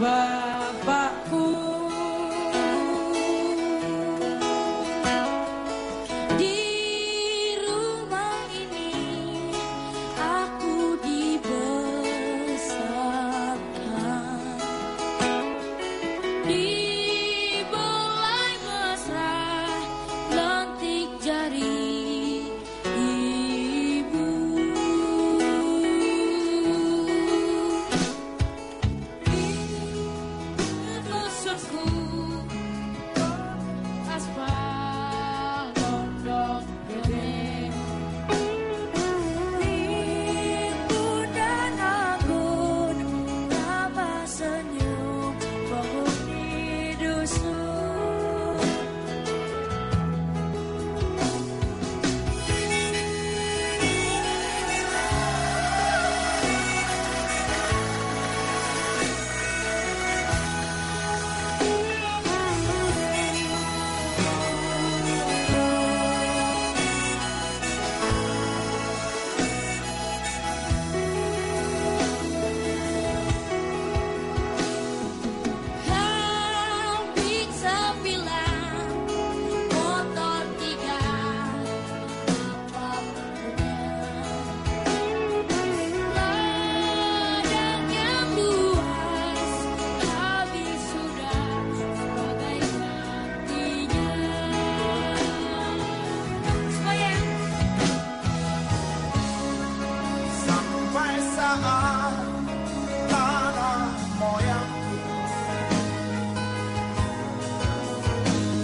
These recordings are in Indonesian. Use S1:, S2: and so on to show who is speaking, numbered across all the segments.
S1: Bye.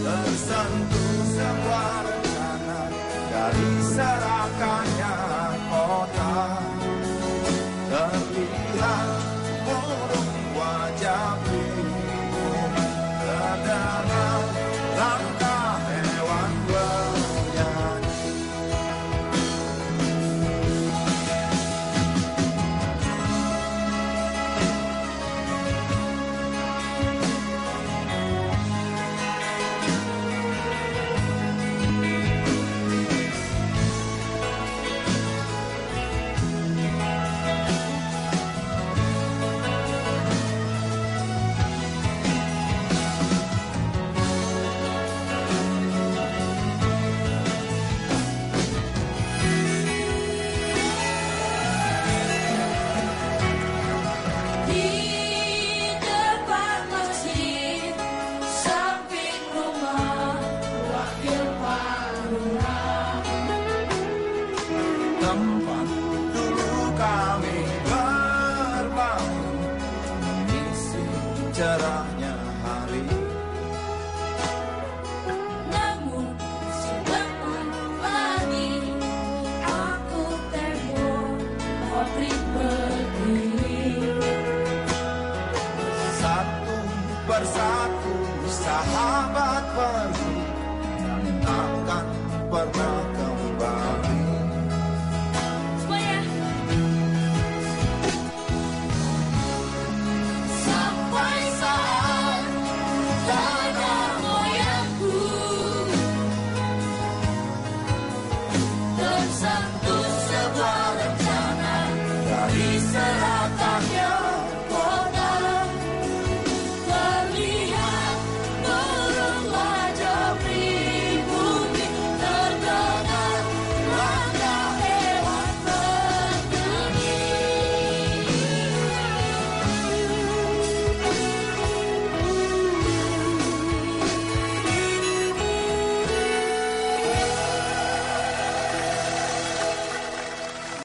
S1: Tersentuh semua rencana dari sarang bersatu sahabat pergi dan takkan pernah
S2: kau